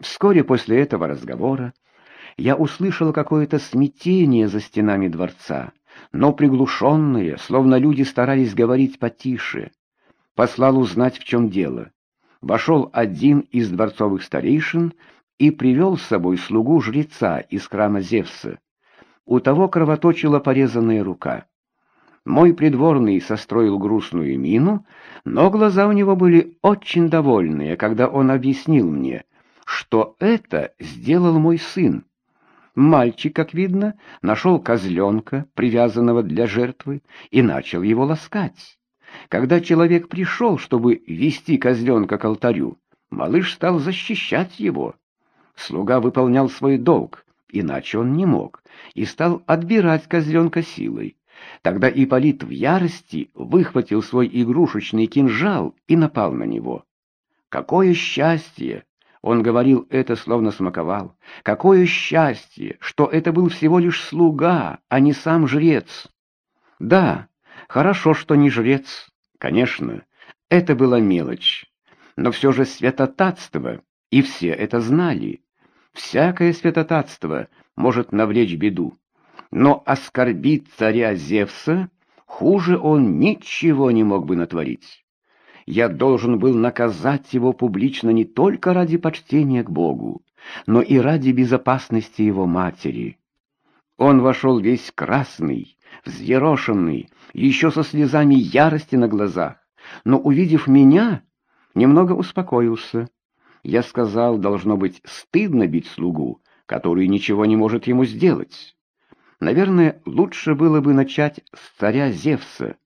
Вскоре после этого разговора я услышал какое-то смятение за стенами дворца, но приглушенное, словно люди старались говорить потише. Послал узнать, в чем дело. Вошел один из дворцовых старейшин и привел с собой слугу жреца из храма Зевса. У того кровоточила порезанная рука. Мой придворный состроил грустную мину, но глаза у него были очень довольные, когда он объяснил мне, что это сделал мой сын. Мальчик, как видно, нашел козленка, привязанного для жертвы, и начал его ласкать. Когда человек пришел, чтобы вести козленка к алтарю, малыш стал защищать его. Слуга выполнял свой долг, иначе он не мог, и стал отбирать козленка силой. Тогда Ипполит в ярости выхватил свой игрушечный кинжал и напал на него. Какое счастье! Он говорил это, словно смаковал. Какое счастье, что это был всего лишь слуга, а не сам жрец. Да, хорошо, что не жрец. Конечно, это была мелочь. Но все же святотатство, и все это знали. Всякое святотатство может навлечь беду. Но оскорбить царя Зевса хуже он ничего не мог бы натворить. Я должен был наказать его публично не только ради почтения к Богу, но и ради безопасности его матери. Он вошел весь красный, взъерошенный, еще со слезами ярости на глазах, но, увидев меня, немного успокоился. Я сказал, должно быть стыдно бить слугу, который ничего не может ему сделать. Наверное, лучше было бы начать с царя Зевса,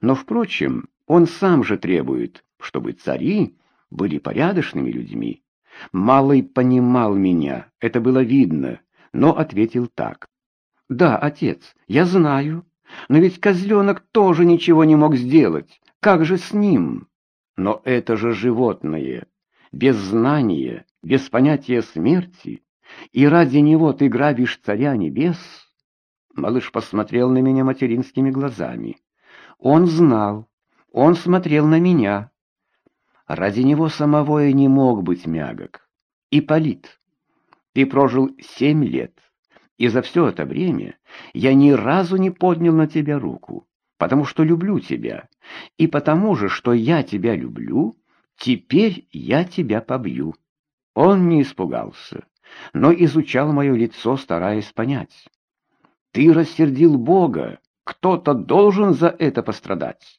но, впрочем, он сам же требует, чтобы цари были порядочными людьми. Малый понимал меня, это было видно, но ответил так. «Да, отец, я знаю, но ведь козленок тоже ничего не мог сделать. Как же с ним? Но это же животное, без знания, без понятия смерти, и ради него ты грабишь царя небес?» Малыш посмотрел на меня материнскими глазами. Он знал, он смотрел на меня. Ради него самого я не мог быть мягок. Ипполит, ты прожил семь лет, и за все это время я ни разу не поднял на тебя руку, потому что люблю тебя, и потому же, что я тебя люблю, теперь я тебя побью. Он не испугался, но изучал мое лицо, стараясь понять. Ты рассердил Бога, кто-то должен за это пострадать.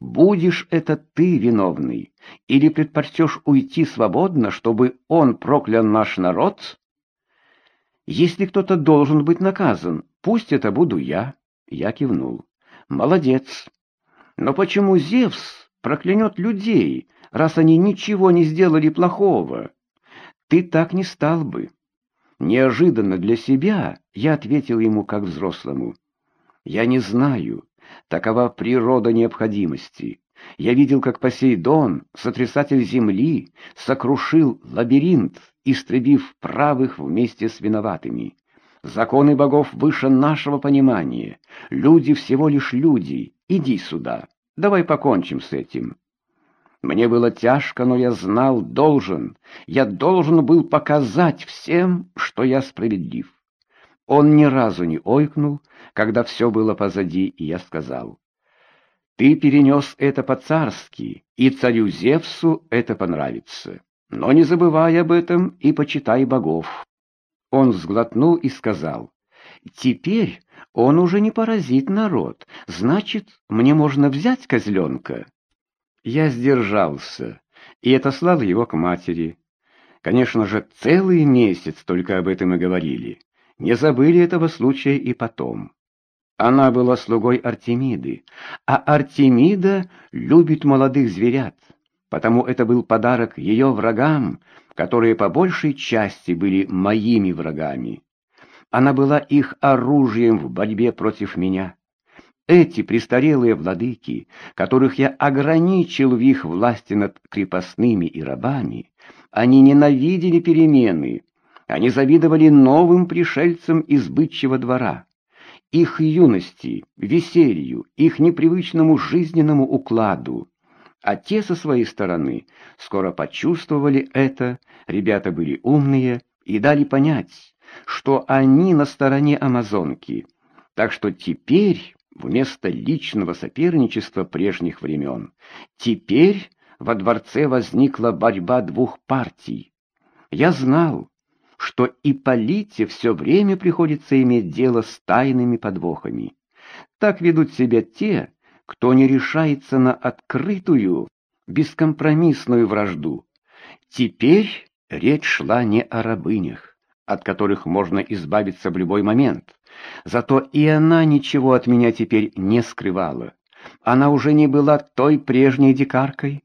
Будешь это ты виновный, или предпочтешь уйти свободно, чтобы он проклял наш народ? Если кто-то должен быть наказан, пусть это буду я. Я кивнул. Молодец. Но почему Зевс проклянет людей, раз они ничего не сделали плохого? Ты так не стал бы. Неожиданно для себя я ответил ему как взрослому. Я не знаю, Такова природа необходимости. Я видел, как Посейдон, сотрясатель земли, сокрушил лабиринт, истребив правых вместе с виноватыми. Законы богов выше нашего понимания. Люди всего лишь люди. Иди сюда. Давай покончим с этим. Мне было тяжко, но я знал, должен. Я должен был показать всем, что я справедлив. Он ни разу не ойкнул, когда все было позади, и я сказал, «Ты перенес это по-царски, и царю Зевсу это понравится. Но не забывай об этом и почитай богов». Он сглотнул и сказал, «Теперь он уже не поразит народ, значит, мне можно взять козленка». Я сдержался и отослал его к матери. Конечно же, целый месяц только об этом и говорили не забыли этого случая и потом. Она была слугой Артемиды, а Артемида любит молодых зверят, потому это был подарок ее врагам, которые по большей части были моими врагами. Она была их оружием в борьбе против меня. Эти престарелые владыки, которых я ограничил в их власти над крепостными и рабами, они ненавидели перемены, они завидовали новым пришельцам из бычьего двора, их юности, веселью, их непривычному жизненному укладу. А те со своей стороны скоро почувствовали это, ребята были умные и дали понять, что они на стороне амазонки. Так что теперь вместо личного соперничества прежних времен, теперь во дворце возникла борьба двух партий. Я знал, что и Ипполите все время приходится иметь дело с тайными подвохами. Так ведут себя те, кто не решается на открытую, бескомпромиссную вражду. Теперь речь шла не о рабынях, от которых можно избавиться в любой момент. Зато и она ничего от меня теперь не скрывала. Она уже не была той прежней дикаркой,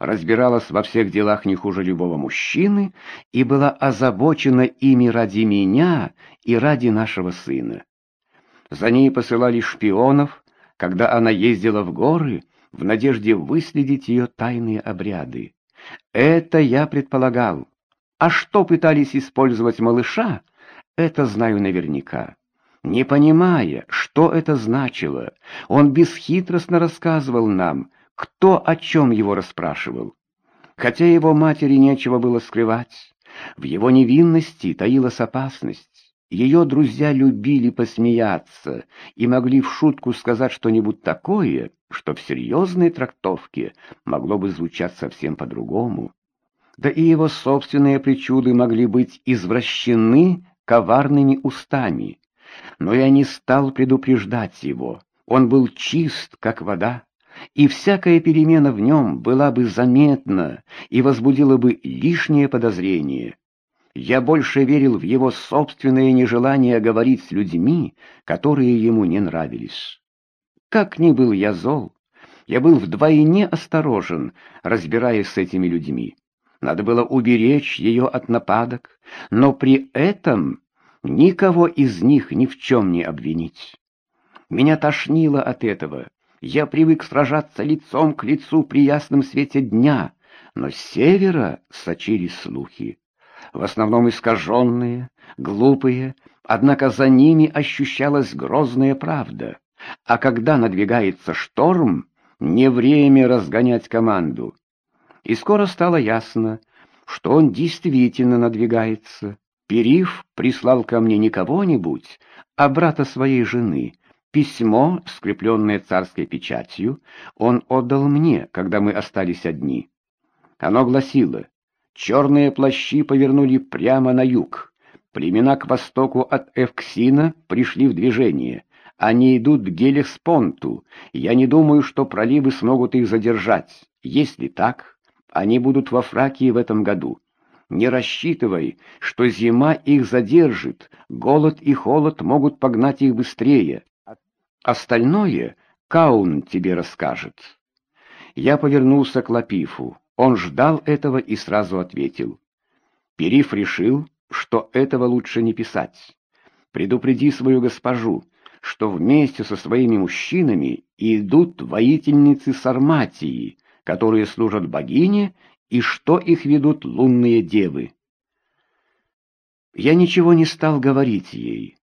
разбиралась во всех делах не хуже любого мужчины и была озабочена ими ради меня и ради нашего сына. За ней посылали шпионов, когда она ездила в горы в надежде выследить ее тайные обряды. Это я предполагал. А что пытались использовать малыша, это знаю наверняка. Не понимая, что это значило, он бесхитростно рассказывал нам, кто о чем его расспрашивал. Хотя его матери нечего было скрывать, в его невинности таилась опасность. Ее друзья любили посмеяться и могли в шутку сказать что-нибудь такое, что в серьезной трактовке могло бы звучать совсем по-другому. Да и его собственные причуды могли быть извращены коварными устами. Но я не стал предупреждать его. Он был чист, как вода, и всякая перемена в нем была бы заметна и возбудила бы лишнее подозрение. Я больше верил в его собственное нежелание говорить с людьми, которые ему не нравились. Как ни был я зол, я был вдвойне осторожен, разбираясь с этими людьми. Надо было уберечь ее от нападок, но при этом никого из них ни в чем не обвинить. Меня тошнило от этого. Я привык сражаться лицом к лицу при ясном свете дня, но с севера сочились слухи в основном искаженные, глупые, однако за ними ощущалась грозная правда. А когда надвигается шторм, не время разгонять команду. И скоро стало ясно, что он действительно надвигается. Перив прислал ко мне не кого-нибудь, а брата своей жены. Письмо, скрепленное царской печатью, он отдал мне, когда мы остались одни. Оно гласило Черные плащи повернули прямо на юг. Племена к востоку от Эвксина пришли в движение. Они идут к Гелеспонту. Я не думаю, что проливы смогут их задержать. Если так, они будут во Фракии в этом году. Не рассчитывай, что зима их задержит, голод и холод могут погнать их быстрее. Остальное Каун тебе расскажет. Я повернулся к Лапифу. Он ждал этого и сразу ответил. Периф решил, что этого лучше не писать. Предупреди свою госпожу, что вместе со своими мужчинами идут воительницы Сарматии, которые служат богине, и что их ведут лунные девы. Я ничего не стал говорить ей.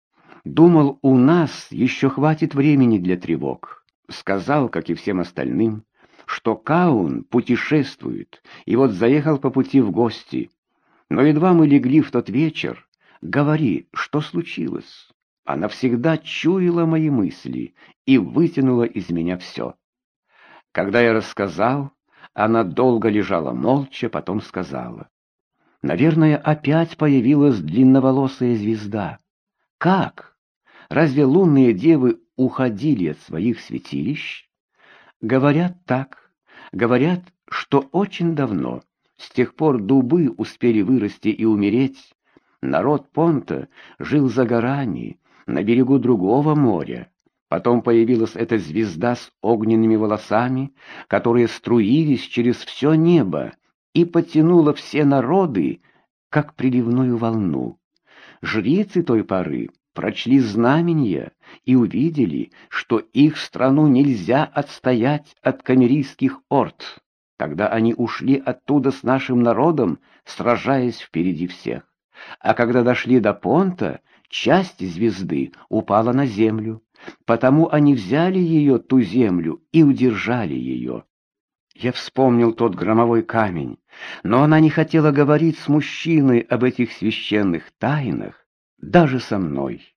Думал, у нас еще хватит времени для тревог. Сказал, как и всем остальным, что Каун путешествует, и вот заехал по пути в гости. Но едва мы легли в тот вечер, говори, что случилось. Она всегда чуяла мои мысли и вытянула из меня все. Когда я рассказал, она долго лежала молча, потом сказала. Наверное, опять появилась длинноволосая звезда. Как? Разве лунные девы уходили от своих святилищ? Говорят так. Говорят, что очень давно, с тех пор дубы успели вырасти и умереть, народ Понта жил за горами, на берегу другого моря. Потом появилась эта звезда с огненными волосами, которые струились через все небо и потянула все народы, как приливную волну. Жрицы той поры прочли знамения и увидели, что их страну нельзя отстоять от камерийских орд. Тогда они ушли оттуда с нашим народом, сражаясь впереди всех. А когда дошли до Понта, часть звезды упала на землю. Потому они взяли ее, ту землю, и удержали ее. Я вспомнил тот громовой камень, но она не хотела говорить с мужчиной об этих священных тайнах, даже со мной.